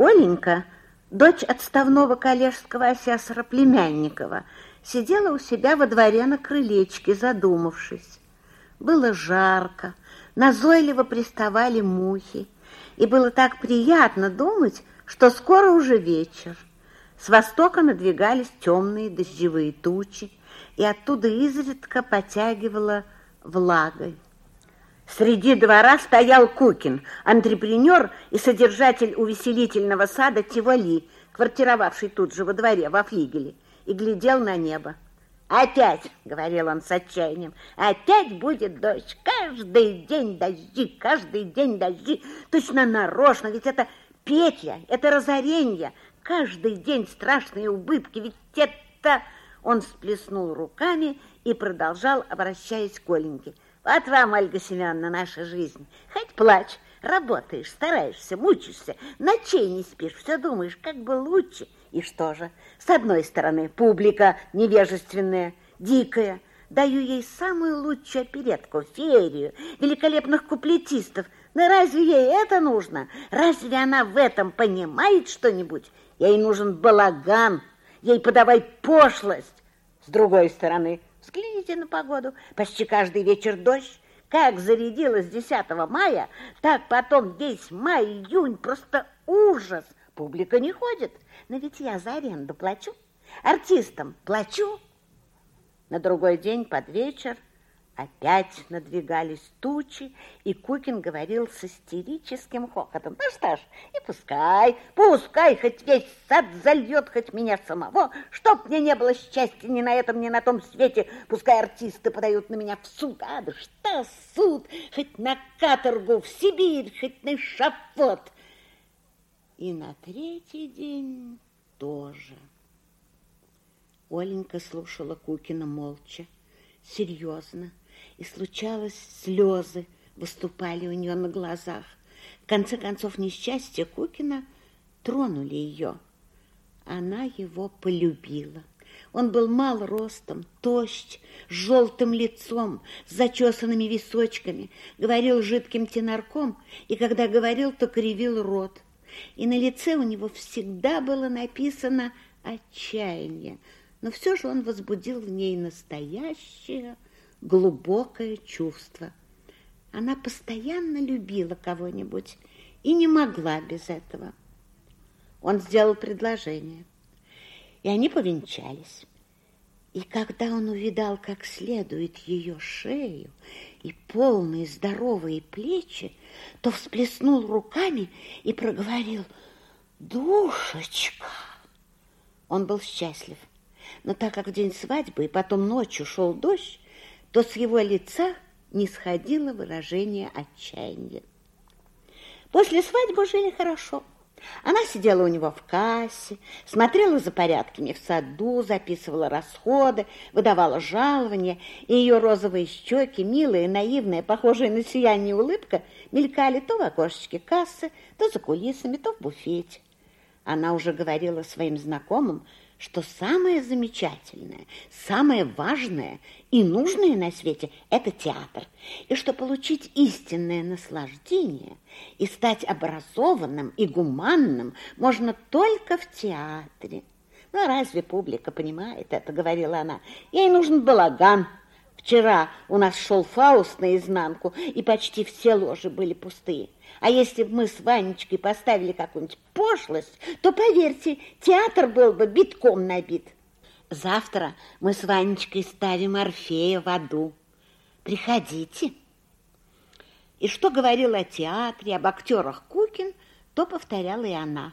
Оленька, дочь отставного коллежского асессора Племянникова, сидела у себя во дворе на крылечке, задумавшись. Было жарко, назойливо приставали мухи, и было так приятно думать, что скоро уже вечер. С востока надвигались темные дождевые тучи, и оттуда изредка потягивало влагой. Среди двора стоял Кукин, антрепренер и содержатель увеселительного сада Тиволи, квартировавший тут же во дворе, во флигеле, и глядел на небо. «Опять!» — говорил он с отчаянием. «Опять будет дождь! Каждый день дожди! Каждый день дожди! Точно нарочно! Ведь это Петя, это разорение! Каждый день страшные убытки! Ведь это...» Он сплеснул руками и продолжал, обращаясь к Оленьке. Вот вам, Ольга Семеновна, наша жизнь. Хоть плачь, работаешь, стараешься, мучишься, ночей не спишь, все думаешь, как бы лучше. И что же? С одной стороны, публика невежественная, дикая. Даю ей самую лучшую оперетку, феерию, великолепных куплетистов. Но разве ей это нужно? Разве она в этом понимает что-нибудь? Ей нужен балаган, ей подавай пошлость. С другой стороны, Взгляните на погоду. Почти каждый вечер дождь. Как зарядилось 10 мая, так потом весь май, июнь. Просто ужас. Публика не ходит. Но ведь я за аренду плачу. Артистам плачу. На другой день под вечер Опять надвигались тучи, и Кукин говорил с истерическим хохотом. Ну что ж, и пускай, пускай хоть весь сад зальет, хоть меня самого, чтоб мне не было счастья ни на этом, ни на том свете, пускай артисты подают на меня в суд. А да что суд, хоть на каторгу, в Сибирь, хоть на шафот. И на третий день тоже. Оленька слушала Кукина молча, серьезно, и случалось, слезы выступали у нее на глазах. В конце концов, несчастье Кукина тронули ее. Она его полюбила. Он был мал ростом, тощ, с желтым лицом, с зачесанными височками, говорил жидким тенарком, и когда говорил, то кривил рот. И на лице у него всегда было написано отчаяние, но все же он возбудил в ней настоящее глубокое чувство. Она постоянно любила кого-нибудь и не могла без этого. Он сделал предложение, и они повенчались. И когда он увидал как следует ее шею и полные здоровые плечи, то всплеснул руками и проговорил «Душечка!». Он был счастлив, но так как в день свадьбы и потом ночью шел дождь, то с его лица не сходило выражение отчаяния. После свадьбы жили хорошо. Она сидела у него в кассе, смотрела за порядками в саду, записывала расходы, выдавала жалования, и ее розовые щеки, милая, наивная, похожая на сияние улыбка, мелькали то в окошечке кассы, то за кулисами, то в буфете. Она уже говорила своим знакомым, что самое замечательное, самое важное и нужное на свете – это театр, и что получить истинное наслаждение и стать образованным и гуманным можно только в театре. Ну, а разве публика понимает это, говорила она. Ей нужен балаган. Вчера у нас шел Фауст наизнанку, и почти все ложи были пустые. А если бы мы с Ванечкой поставили какую-нибудь пошлость, то, поверьте, театр был бы битком набит. Завтра мы с Ванечкой ставим Орфея в аду. Приходите. И что говорил о театре, об актерах Кукин, то повторяла и она.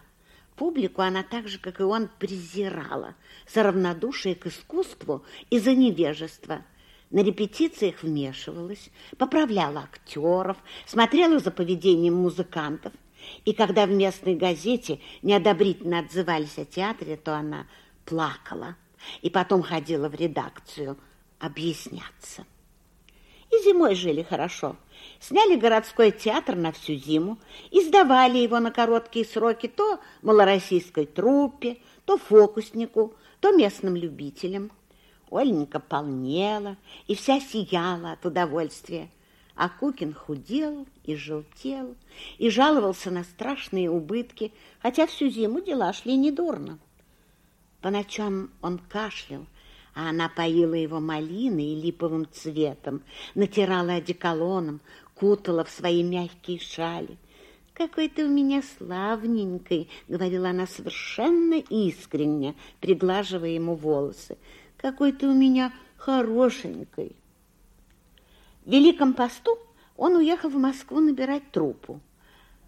Публику она так же, как и он, презирала за равнодушие к искусству и за невежество – на репетициях вмешивалась, поправляла актеров, смотрела за поведением музыкантов. И когда в местной газете неодобрительно отзывались о театре, то она плакала и потом ходила в редакцию объясняться. И зимой жили хорошо. Сняли городской театр на всю зиму и сдавали его на короткие сроки то малороссийской труппе, то фокуснику, то местным любителям. Оленька полнела и вся сияла от удовольствия. А Кукин худел и желтел, и жаловался на страшные убытки, хотя всю зиму дела шли недурно. По ночам он кашлял, а она поила его малиной и липовым цветом, натирала одеколоном, кутала в свои мягкие шали. «Какой ты у меня славненький!» — говорила она совершенно искренне, приглаживая ему волосы. «Какой ты у меня хорошенький!» В Великом посту он уехал в Москву набирать трупу,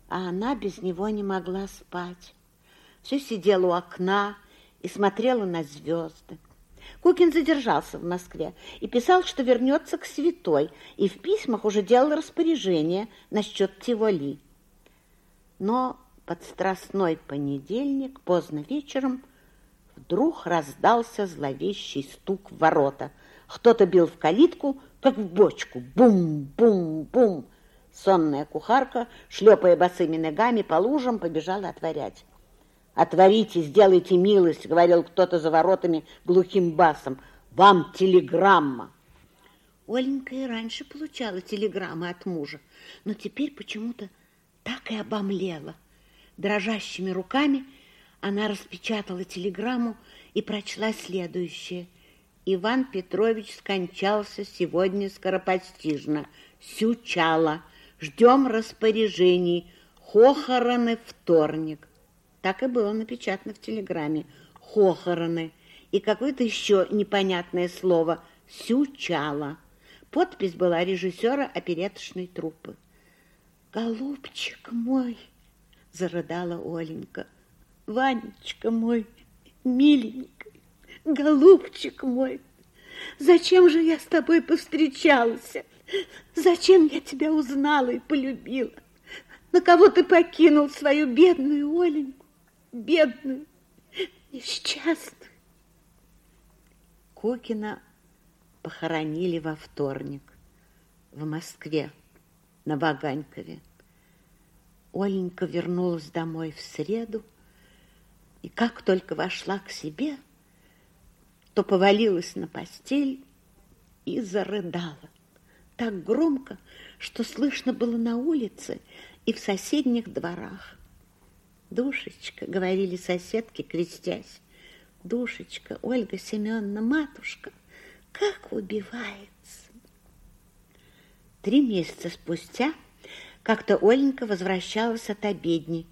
а она без него не могла спать. Все сидела у окна и смотрела на звезды. Кукин задержался в Москве и писал, что вернется к святой, и в письмах уже делал распоряжение насчет Тиволи. Но под страстной понедельник, поздно вечером, вдруг раздался зловещий стук в ворота. Кто-то бил в калитку, как в бочку. Бум-бум-бум! Сонная кухарка, шлепая босыми ногами по лужам, побежала отворять. «Отворите, сделайте милость», — говорил кто-то за воротами глухим басом. «Вам телеграмма». Оленька и раньше получала телеграммы от мужа, но теперь почему-то так и обомлела. Дрожащими руками она распечатала телеграмму и прочла следующее. Иван Петрович скончался сегодня скоропостижно. Сючала. Ждем распоряжений. Хохороны вторник. Так и было напечатано в телеграмме. Хохороны. И какое-то еще непонятное слово. Сючала. Подпись была режиссера опереточной труппы. «Голубчик мой!» — зарыдала Оленька. «Ванечка мой, миленький, голубчик мой, зачем же я с тобой повстречался? Зачем я тебя узнала и полюбила? На кого ты покинул свою бедную Оленьку? бедную, несчастную. Кукина похоронили во вторник в Москве на Ваганькове. Оленька вернулась домой в среду, и как только вошла к себе, то повалилась на постель и зарыдала так громко, что слышно было на улице и в соседних дворах. Душечка, говорили соседки, крестясь, Душечка, Ольга Семеновна, матушка, как убивается. Три месяца спустя как-то Оленька возвращалась от обедни,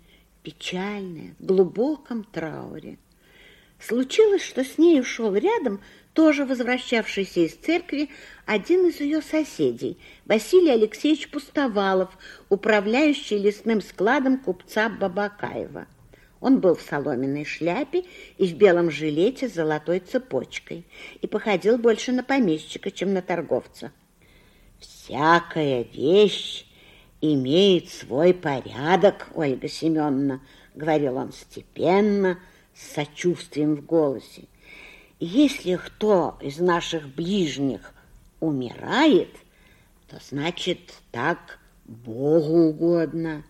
печальная, в глубоком трауре. Случилось, что с ней ушел рядом тоже возвращавшийся из церкви, один из ее соседей, Василий Алексеевич Пустовалов, управляющий лесным складом купца Бабакаева. Он был в соломенной шляпе и в белом жилете с золотой цепочкой и походил больше на помещика, чем на торговца. «Всякая вещь имеет свой порядок, Ольга Семеновна», — говорил он степенно, с сочувствием в голосе. Если кто из наших ближних умирает, то значит так Богу угодно.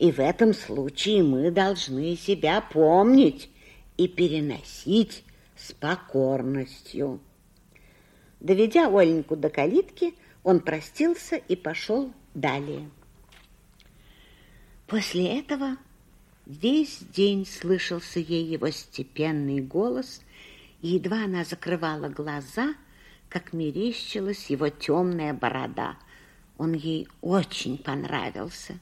И в этом случае мы должны себя помнить и переносить с покорностью. Доведя Оленьку до калитки, он простился и пошел далее. После этого весь день слышался ей его степенный голос – и едва она закрывала глаза, как мерещилась его темная борода. Он ей очень понравился.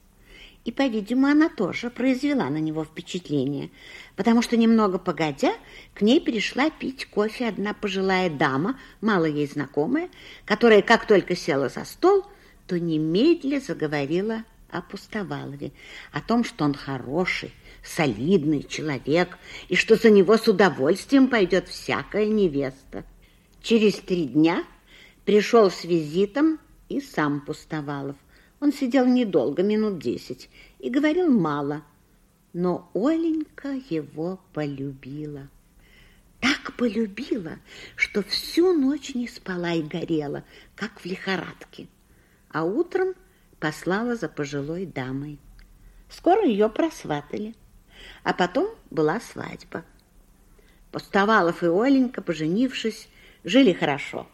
И, по-видимому, она тоже произвела на него впечатление, потому что немного погодя к ней пришла пить кофе одна пожилая дама, мало ей знакомая, которая, как только села за стол, то немедля заговорила о Пустовалове, о том, что он хороший, солидный человек и что за него с удовольствием пойдет всякая невеста. Через три дня пришел с визитом и сам Пустовалов. Он сидел недолго, минут десять, и говорил мало, но Оленька его полюбила. Так полюбила, что всю ночь не спала и горела, как в лихорадке. А утром послала за пожилой дамой. Скоро ее просватали а потом была свадьба. Пустовалов и Оленька, поженившись, жили хорошо.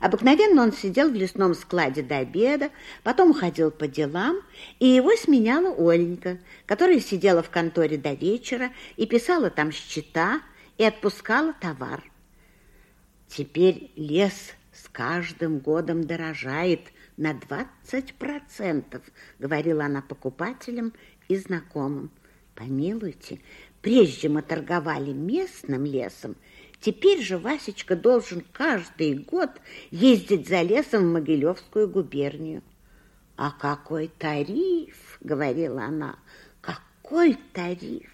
Обыкновенно он сидел в лесном складе до обеда, потом уходил по делам, и его сменяла Оленька, которая сидела в конторе до вечера и писала там счета и отпускала товар. Теперь лес с каждым годом дорожает на 20%, говорила она покупателям и знакомым. Помилуйте, прежде мы торговали местным лесом, Теперь же Васечка должен каждый год ездить за лесом в Могилевскую губернию. «А какой тариф!» — говорила она. «Какой тариф!»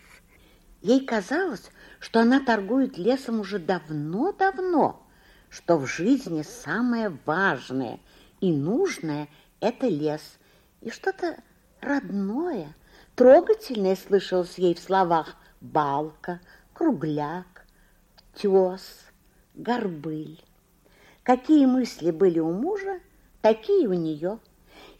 Ей казалось, что она торгует лесом уже давно-давно, что в жизни самое важное и нужное — это лес, и что-то родное, трогательное слышалось ей в словах «балка», «кругляк», тес, горбыль. Какие мысли были у мужа, такие у нее.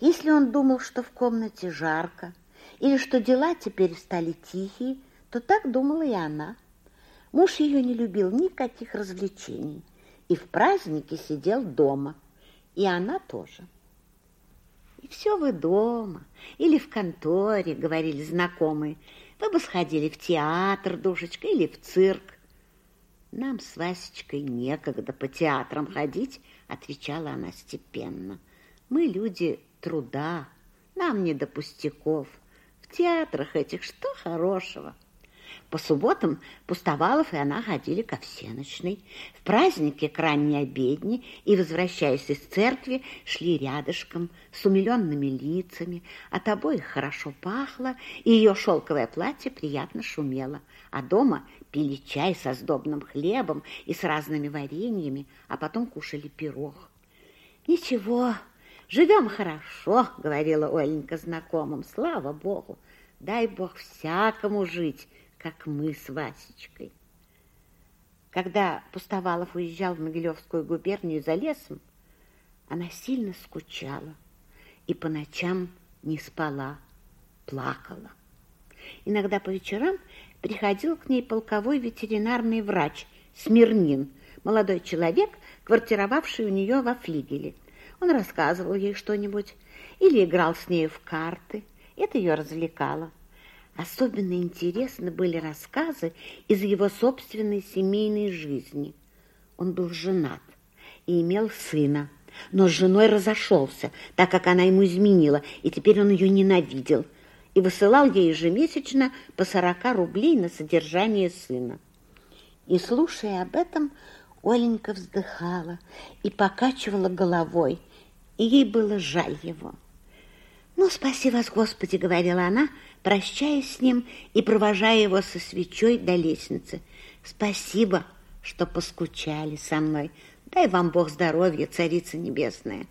Если он думал, что в комнате жарко, или что дела теперь стали тихие, то так думала и она. Муж ее не любил никаких развлечений и в празднике сидел дома, и она тоже. «И все вы дома или в конторе», — говорили знакомые. «Вы бы сходили в театр, душечка, или в цирк. Нам с Васечкой некогда по театрам ходить, отвечала она степенно. Мы люди труда, нам не до пустяков. В театрах этих что хорошего? По субботам Пустовалов и она ходили ко всеночной. В празднике к ранней обедне и, возвращаясь из церкви, шли рядышком с умиленными лицами. От обоих хорошо пахло, и ее шелковое платье приятно шумело. А дома пили чай со сдобным хлебом и с разными вареньями, а потом кушали пирог. «Ничего, живем хорошо», — говорила Оленька знакомым, — «слава Богу, дай Бог всякому жить» как мы с Васечкой. Когда Пустовалов уезжал в Могилевскую губернию за лесом, она сильно скучала и по ночам не спала, плакала. Иногда по вечерам приходил к ней полковой ветеринарный врач Смирнин, молодой человек, квартировавший у нее во флигеле. Он рассказывал ей что-нибудь или играл с ней в карты. Это ее развлекало. Особенно интересны были рассказы из его собственной семейной жизни. Он был женат и имел сына, но с женой разошелся, так как она ему изменила, и теперь он ее ненавидел, и высылал ей ежемесячно по 40 рублей на содержание сына. И, слушая об этом, Оленька вздыхала и покачивала головой, и ей было жаль его. «Ну, спаси вас, Господи!» — говорила она, прощаясь с ним и провожая его со свечой до лестницы. «Спасибо, что поскучали со мной. Дай вам Бог здоровья, Царица Небесная!»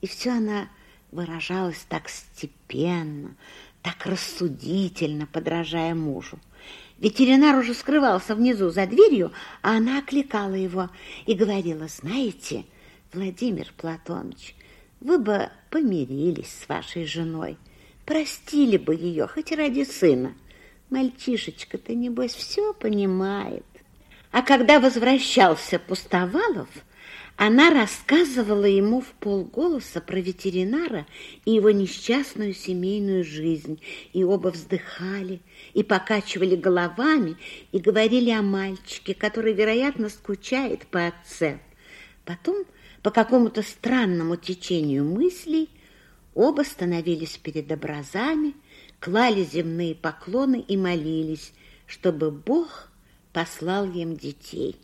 И все она выражалась так степенно, так рассудительно, подражая мужу. Ветеринар уже скрывался внизу за дверью, а она окликала его и говорила, «Знаете, Владимир Платоныч, вы бы помирились с вашей женой, простили бы ее, хоть ради сына. Мальчишечка-то, небось, все понимает. А когда возвращался Пустовалов, она рассказывала ему в полголоса про ветеринара и его несчастную семейную жизнь, и оба вздыхали, и покачивали головами, и говорили о мальчике, который, вероятно, скучает по отце. Потом по какому-то странному течению мыслей оба становились перед образами, клали земные поклоны и молились, чтобы Бог послал им детей.